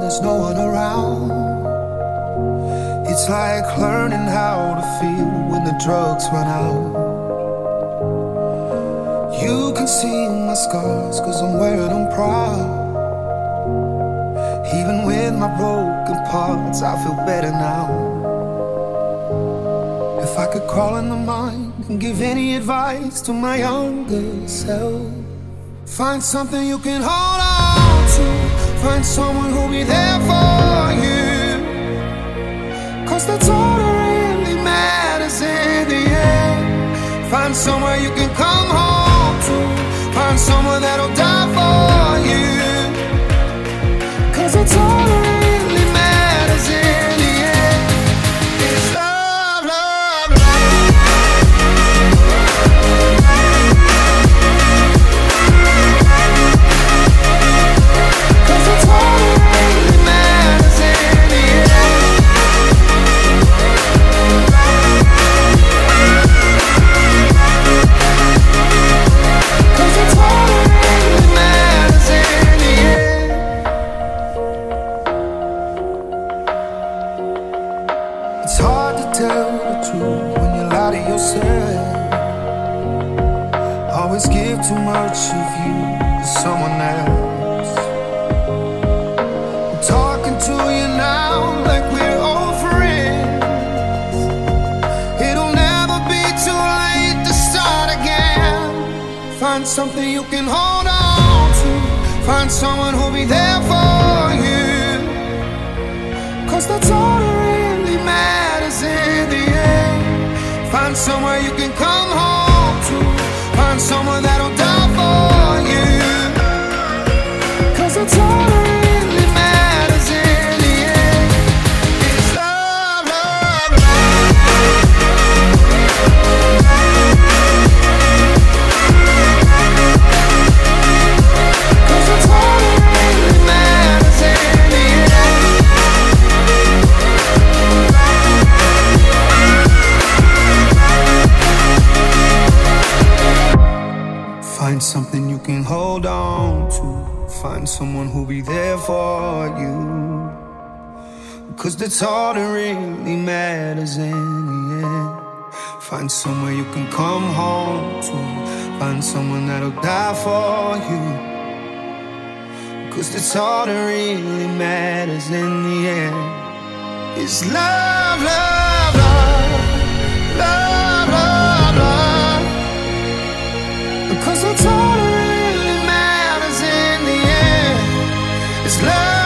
there's no one around. It's like learning how to feel when the drugs run out. You can see my scars, cause I'm wearing them proud. Even with my broken parts, I feel better now. If I could crawl in the mind and give any advice to my younger self, find something you can hold on to, find someone who'll be there for you. Cause that's all that really matters in the end. Find somewhere you can come home to, find someone that'll to tell the truth when you lie to yourself. Always give too much of you to someone else. I'm talking to you now like we're old friends. It'll never be too late to start again. Find something you can hold on to. Find someone who'll be there for you. Cause that's all Find somewhere you can come home to. Find someone that'll something you can hold on to. Find someone who'll be there for you. Cause that's all that really matters in the end. Find somewhere you can come home to. Find someone that'll die for you. Cause that's all that really matters in the end. Is love, love. It's love.